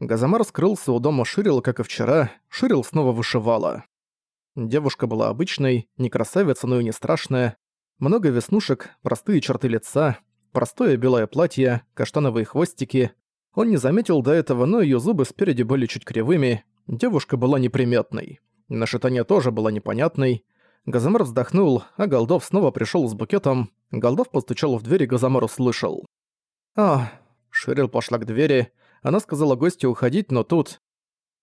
Газамар скрылся у дома Ширил, как и вчера, Ширил снова вышивала. Девушка была обычной, не красавица, но и не страшная. Много веснушек, простые черты лица, простое белое платье, каштановые хвостики. Он не заметил до этого, но ее зубы спереди были чуть кривыми. Девушка была неприметной. Нашитание тоже было непонятной. Газамар вздохнул, а Голдов снова пришел с букетом. Голдов постучал в дверь, и Газамар услышал. «А...» Ширил пошла к двери. Она сказала гостю уходить, но тут...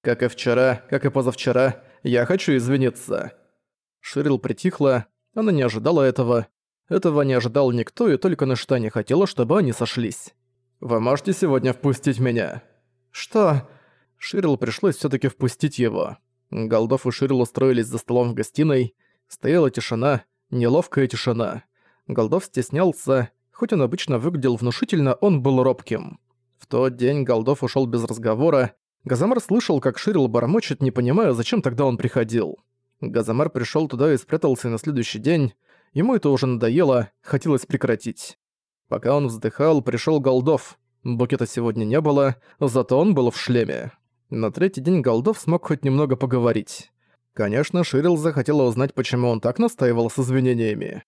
«Как и вчера, как и позавчера, я хочу извиниться». Ширил притихла. Она не ожидала этого. Этого не ожидал никто, и только Нашта не хотела, чтобы они сошлись. «Вы можете сегодня впустить меня?» «Что?» Ширил пришлось все таки впустить его. Голдов и Ширил устроились за столом в гостиной. Стояла тишина, неловкая тишина. Голдов стеснялся, хоть он обычно выглядел внушительно, он был робким. Тот день Голдов ушел без разговора. Газамар слышал, как Ширил бормочет, не понимая, зачем тогда он приходил. Газамар пришел туда и спрятался на следующий день. Ему это уже надоело, хотелось прекратить. Пока он вздыхал, пришел Голдов. Букета сегодня не было, зато он был в шлеме. На третий день Голдов смог хоть немного поговорить. Конечно, Ширил захотела узнать, почему он так настаивал с извинениями.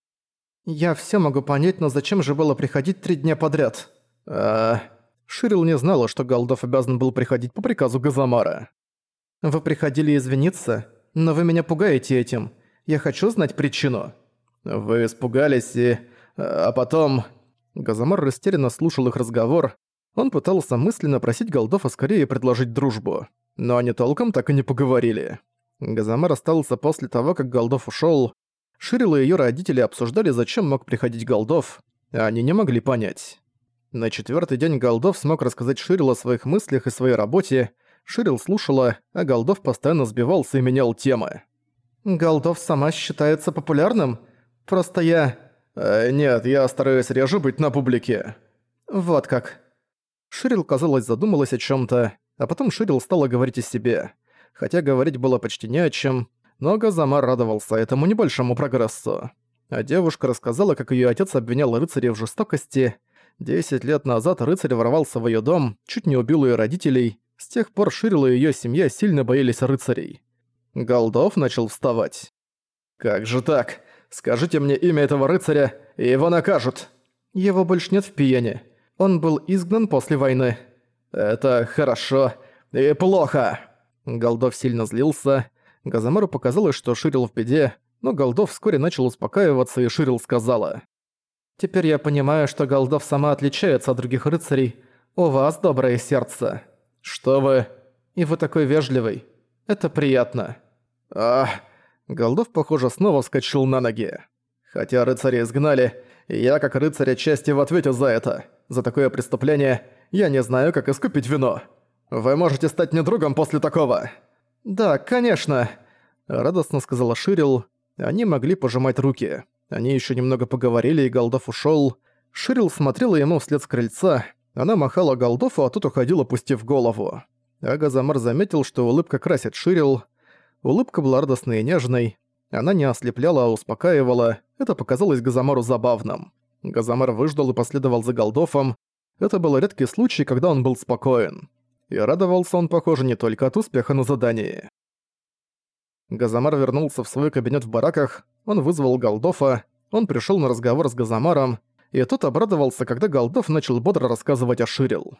«Я все могу понять, но зачем же было приходить три дня подряд?» «А...» Ширил не знала, что Голдов обязан был приходить по приказу Газамара. «Вы приходили извиниться, но вы меня пугаете этим. Я хочу знать причину». «Вы испугались и... А потом...» Газамар растерянно слушал их разговор. Он пытался мысленно просить Голдова скорее предложить дружбу. Но они толком так и не поговорили. Газамар остался после того, как Голдов ушёл. Ширил и её родители обсуждали, зачем мог приходить Голдов, а они не могли понять. На четвёртый день Голдов смог рассказать Ширил о своих мыслях и своей работе. Ширил слушала, а Голдов постоянно сбивался и менял темы. «Голдов сама считается популярным? Просто я...» э, «Нет, я стараюсь реже быть на публике». «Вот как». Ширил, казалось, задумалась о чём-то, а потом Ширил стала говорить о себе хотя говорить было почти не о чем, но Газамар радовался этому небольшому прогрессу. А девушка рассказала, как её отец обвинял рыцаря в жестокости. Десять лет назад рыцарь ворвался в её дом, чуть не убил её родителей, с тех пор Ширил и её семья сильно боялись рыцарей. Голдов начал вставать. «Как же так? Скажите мне имя этого рыцаря, и его накажут!» «Его больше нет в Пиене. Он был изгнан после войны». «Это хорошо и плохо!» Голдов сильно злился. Газамару показалось, что Ширил в беде, но Голдов вскоре начал успокаиваться, и Ширил сказала. «Теперь я понимаю, что Голдов сама отличается от других рыцарей. У вас доброе сердце». «Что вы?» «И вы такой вежливый. Это приятно». «Ах...» Голдов, похоже, снова вскочил на ноги. «Хотя рыцаря изгнали, я как рыцарь отчасти в ответе за это. За такое преступление я не знаю, как искупить вино». «Вы можете стать мне другом после такого!» «Да, конечно!» – радостно сказала Ширил. Они могли пожимать руки. Они еще немного поговорили, и Голдов ушел. Ширил смотрела ему вслед с крыльца. Она махала Голдову, а тот уходил, опустив голову. А Газамар заметил, что улыбка красит Ширил. Улыбка была радостной и нежной. Она не ослепляла, а успокаивала. Это показалось Газамару забавным. Газамар выждал и последовал за Голдофом. Это был редкий случай, когда он был спокоен. И радовался он, похоже, не только от успеха на задании. Газамар вернулся в свой кабинет в бараках, он вызвал Голдофа, он пришел на разговор с Газамаром, и тот обрадовался, когда Голдов начал бодро рассказывать о Ширил.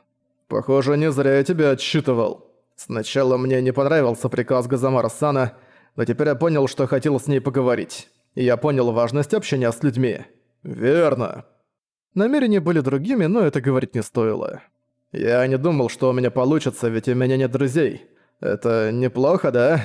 «Похоже, не зря я тебя отсчитывал. Сначала мне не понравился приказ Газамара Сана, но теперь я понял, что хотел с ней поговорить. И я понял важность общения с людьми. Верно». Намерения были другими, но это говорить не стоило. «Я не думал, что у меня получится, ведь у меня нет друзей. Это неплохо, да?»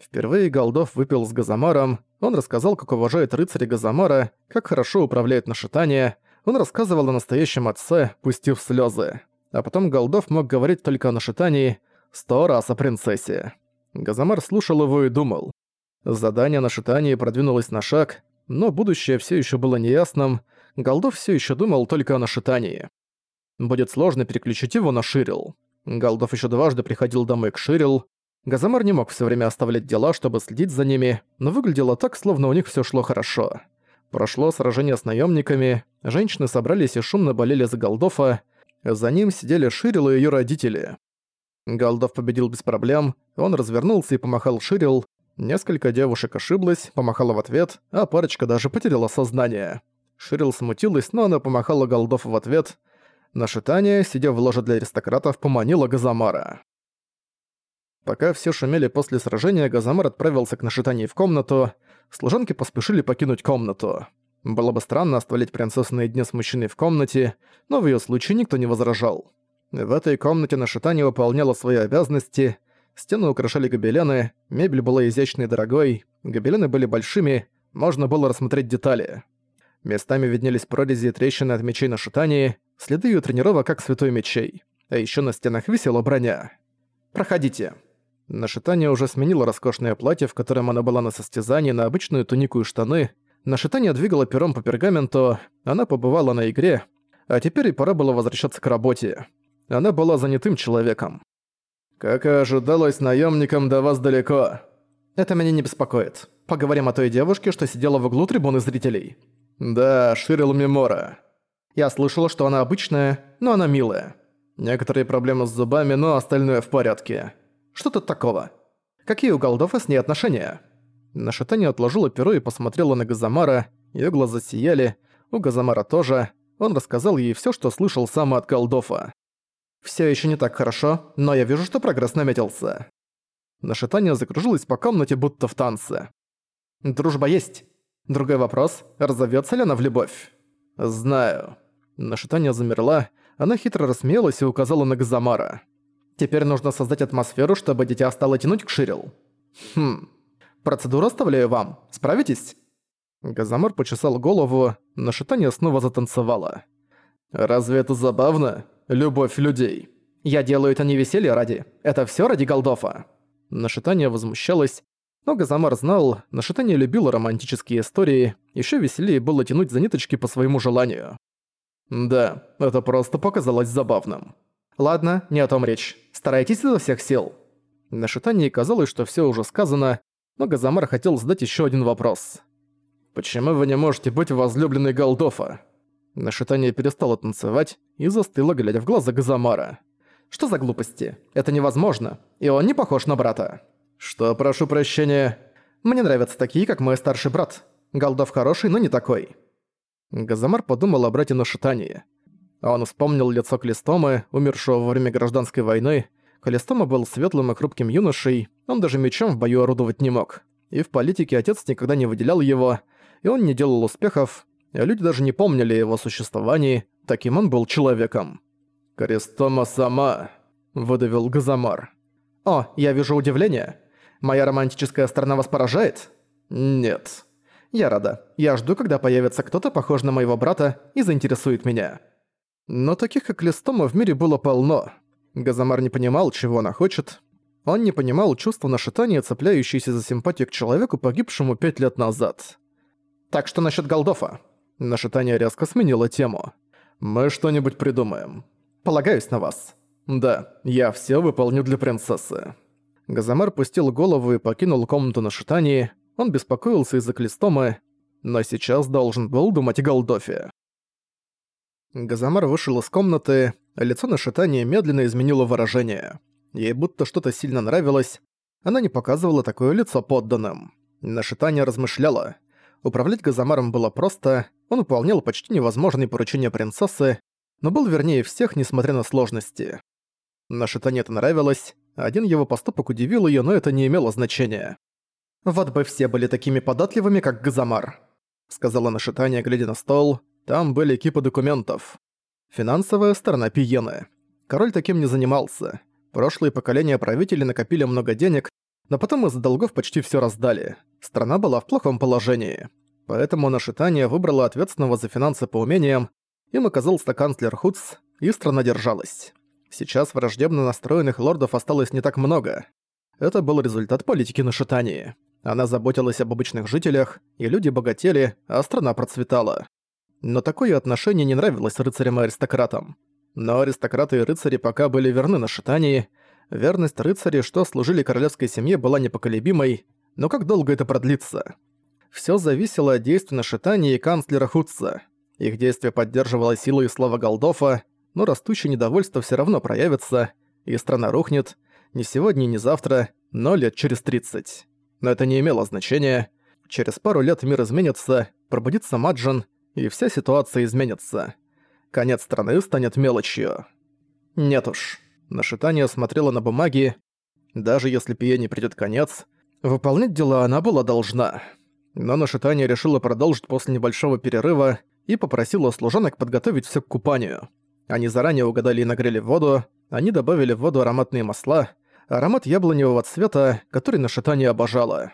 Впервые Голдов выпил с Газамаром, он рассказал, как уважает рыцаря Газамара, как хорошо управляет нашитание, он рассказывал о настоящем отце, пустив слезы. А потом Голдов мог говорить только о нашитании, сто раз о принцессе. Газамар слушал его и думал. Задание на шитании продвинулось на шаг, но будущее все еще было неясным, Голдов все еще думал только о нашитании. Будет сложно переключить его на Ширил. Галдов еще дважды приходил домой к Ширил. Газамар не мог все время оставлять дела, чтобы следить за ними, но выглядело так, словно у них все шло хорошо. Прошло сражение с наемниками, женщины собрались и шумно болели за Голдофа, за ним сидели Ширил и ее родители. Голдов победил без проблем, он развернулся и помахал Ширил. Несколько девушек ошиблась, помахала в ответ, а парочка даже потеряла сознание. Ширил смутилась, но она помахала Голдову в ответ. Нашитание, сидя в ложе для аристократов, поманила Газамара. Пока все шумели после сражения, Газамар отправился к Нашитании в комнату. Служанки поспешили покинуть комнату. Было бы странно оставлять принцессу наедине с мужчиной в комнате, но в её случае никто не возражал. В этой комнате Нашитание выполняла свои обязанности. Стены украшали гобелены, мебель была изящной и дорогой, гобелены были большими, можно было рассмотреть детали. Местами виднелись прорези и трещины от мечей на шитании, следы её тренировок как святой мечей. А ещё на стенах висела броня. «Проходите», Нашитание уже сменило роскошное платье, в котором она была на состязании, на обычную тунику и штаны. Нашитание двигала пером по пергаменту, она побывала на игре, а теперь и пора было возвращаться к работе. Она была занятым человеком. «Как и ожидалось, наемникам до вас далеко». «Это меня не беспокоит. Поговорим о той девушке, что сидела в углу трибуны зрителей». «Да, Ширил Мемора». «Я слышала, что она обычная, но она милая. Некоторые проблемы с зубами, но остальное в порядке». Что тут такого? Какие у Голдофа с ней отношения?» Нашатане отложила перо и посмотрела на Газамара, её глаза сияли, у Газамара тоже. Он рассказал ей всё, что слышал сам от Голдофа. «Всё ещё не так хорошо, но я вижу, что прогресс наметился». Нашатание закружилась по комнате, будто в танце. «Дружба есть. Другой вопрос, разовьётся ли она в любовь?» «Знаю». Нашатание замерла, она хитро рассмеялась и указала на Газамара. Теперь нужно создать атмосферу, чтобы дитя стало тянуть к Ширил. Хм. Процедуру оставляю вам. Справитесь?» Газамар почесал голову, но шитание снова затанцевало. «Разве это забавно? Любовь людей. Я делаю это не веселье ради. Это все ради Голдофа». Нашитание возмущалось, но Газамар знал, Нашитание любила романтические истории, еще веселее было тянуть за ниточки по своему желанию. Да, это просто показалось забавным. Ладно, не о том речь. Старайтесь изо всех сил. На шитании казалось, что все уже сказано, но Газамар хотел задать еще один вопрос. «Почему вы не можете быть возлюбленной Голдофа?» Нашитание перестало танцевать и застыло, глядя в глаза Газамара. «Что за глупости? Это невозможно, и он не похож на брата». «Что, прошу прощения?» «Мне нравятся такие, как мой старший брат. Голдов хороший, но не такой». Газамар подумал о брате Нашитании. Он вспомнил лицо Клистомы, умершего во время гражданской войны. Клистома был светлым и хрупким юношей, он даже мечом в бою орудовать не мог. И в политике отец никогда не выделял его, и он не делал успехов, а люди даже не помнили его существовании, таким он был человеком. «Крестома сама», — выдавил Газамар. «О, я вижу удивление. Моя романтическая сторона вас поражает?» «Нет». «Я рада. Я жду, когда появится кто-то, похож на моего брата, и заинтересует меня». Но таких, как Листома, в мире было полно. Газамар не понимал, чего она хочет. Он не понимал чувства нашитания, цепляющиеся за симпатию к человеку, погибшему пять лет назад. «Так что насчет Голдофа?» Нашитание резко сменило тему. «Мы что-нибудь придумаем. Полагаюсь на вас». «Да, я все выполню для принцессы». Газамар пустил голову и покинул комнату на. Он беспокоился из-за Клистомы, но сейчас должен был думать о Голдофе. Газамар вышел из комнаты, лицо на шатание медленно изменило выражение. Ей будто что-то сильно нравилось, она не показывала такое лицо подданным. Нашитание размышляла. Управлять Газамаром было просто, он выполнял почти невозможные поручения принцессы, но был вернее всех, несмотря на сложности. Нашитание это нравилось, один его поступок удивил ее, но это не имело значения. «Вот бы все были такими податливыми, как Газамар», — сказала Нашитание, глядя на стол. Там были кипы документов. Финансовая сторона Пиены. Король таким не занимался. Прошлые поколения правителей накопили много денег, но потом из-за долгов почти все раздали. Страна была в плохом положении. Поэтому Нашитание выбрала ответственного за финансы по умениям, им оказался канцлер Хуц, и страна держалась. Сейчас враждебно настроенных лордов осталось не так много. Это был результат политики Нашитании. Она заботилась об обычных жителях, и люди богатели, а страна процветала. Но такое отношение не нравилось рыцарям и аристократам. Но аристократы и рыцари пока были верны на шитании. Верность рыцарей, что служили королевской семье, была непоколебимой, но как долго это продлится? Всё зависело от действий на шитании и канцлера Хутца. Их действие поддерживало силу и слава Голдофа, но растущее недовольство всё равно проявится. и страна рухнет. Не сегодня, не завтра, но лет через 30. Но это не имело значения. Через пару лет мир изменится, пробудится Маджин, и вся ситуация изменится. Конец страны станет мелочью. Нет уж. Нашитание смотрела на бумаги. Даже если Пие не придёт конец, выполнять дела она была должна. Но Нашитание решила продолжить после небольшого перерыва и попросила служанок подготовить всё к купанию. Они заранее угадали и нагрели воду, они добавили в воду ароматные масла, аромат яблоневого цвета, который Нашитание обожала.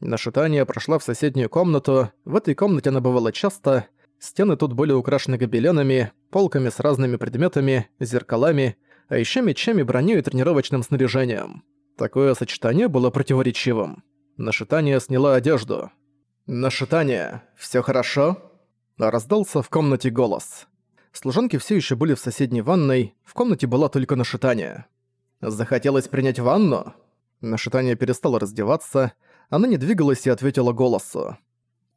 Нашитание прошла в соседнюю комнату, в этой комнате она бывала часто, стены тут были украшены гобеленами, полками с разными предметами, зеркалами, а ещё мечами, броней и тренировочным снаряжением. Такое сочетание было противоречивым. Нашитание сняла одежду. «Нашитание, всё хорошо?» Раздался в комнате голос. Служанки все еще были в соседней ванной, в комнате была только Нашитание. «Захотелось принять ванну?» Нашитание перестала раздеваться, она не двигалась и ответила голосу.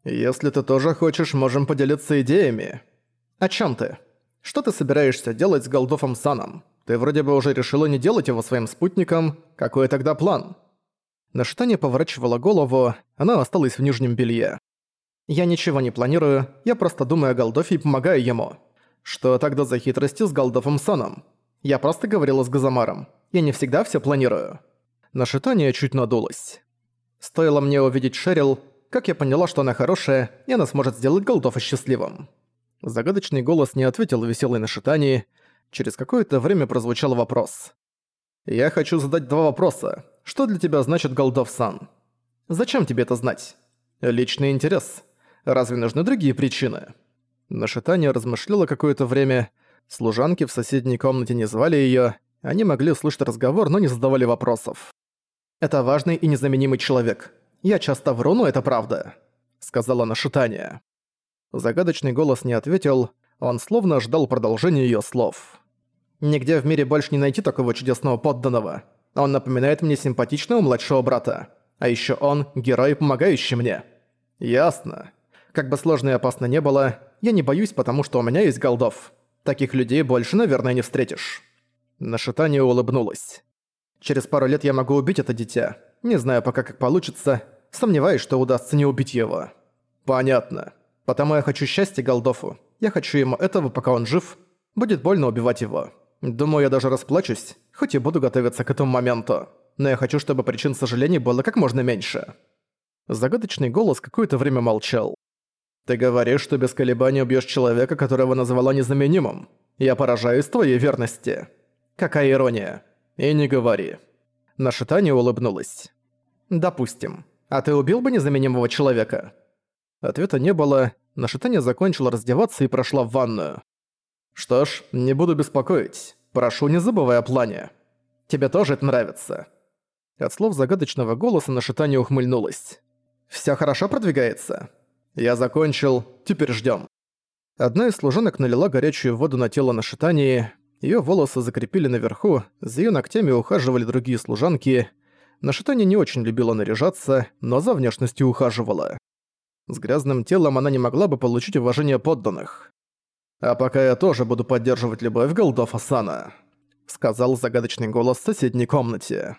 «Если ты тоже хочешь, можем поделиться идеями». «О чем ты? Что ты собираешься делать с Голдофом Саном? Ты вроде бы уже решила не делать его своим спутником. Какой тогда план?» На штане поворачивала голову, она осталась в нижнем белье. «Я ничего не планирую, я просто думаю о Голдофе и помогаю ему. Что тогда за хитрости с Голдофом Саном? Я просто говорила с Газамаром. Я не всегда все планирую». На шитание чуть надулась. Стоило мне увидеть Шерил, как я поняла, что она хорошая, и она сможет сделать Голдофа счастливым. Загадочный голос не ответил веселой нашитании. Через какое-то время прозвучал вопрос. «Я хочу задать два вопроса. Что для тебя значит Голдов-сан? Зачем тебе это знать? Личный интерес. Разве нужны другие причины?» Нашитание размышляла какое-то время. Служанки в соседней комнате не звали её. Они могли слышать разговор, но не задавали вопросов. «Это важный и незаменимый человек. Я часто вру, но это правда», — сказала Нашитание. Загадочный голос не ответил, он словно ждал продолжения её слов. «Нигде в мире больше не найти такого чудесного подданного. Он напоминает мне симпатичного младшего брата. А ещё он — герой, помогающий мне». «Ясно. Как бы сложно и опасно не было, я не боюсь, потому что у меня есть голдов. Таких людей больше, наверное, не встретишь». Нашитание улыбнулась. «Через пару лет я могу убить это дитя. Не знаю пока, как получится. Сомневаюсь, что удастся не убить его». «Понятно. Потому я хочу счастья Голдофу. Я хочу ему этого, пока он жив. Будет больно убивать его. Думаю, я даже расплачусь, хоть и буду готовиться к этому моменту. Но я хочу, чтобы причин сожалений было как можно меньше». Загадочный голос какое-то время молчал. «Ты говоришь, что без колебаний убьёшь человека, которого назвала незаменимым. Я поражаюсь твоей верности. Какая ирония. И не говори». Нашитание улыбнулась. «Допустим. А ты убил бы незаменимого человека?» Ответа не было, Нашитание закончила раздеваться и прошла в ванную. «Что ж, не буду беспокоить. Прошу, не забывай о плане. Тебе тоже это нравится». От слов загадочного голоса Нашитание ухмыльнулась. «Всё хорошо продвигается?» «Я закончил. Теперь ждём». Одна из служанок налила горячую воду на тело Нашитании, её волосы закрепили наверху, за её ногтями ухаживали другие служанки. Нашитание не очень любила наряжаться, но за внешностью ухаживала. С грязным телом она не могла бы получить уважение подданных. «А пока я тоже буду поддерживать любовь Голдофа Сана», — сказал загадочный голос в соседней комнате.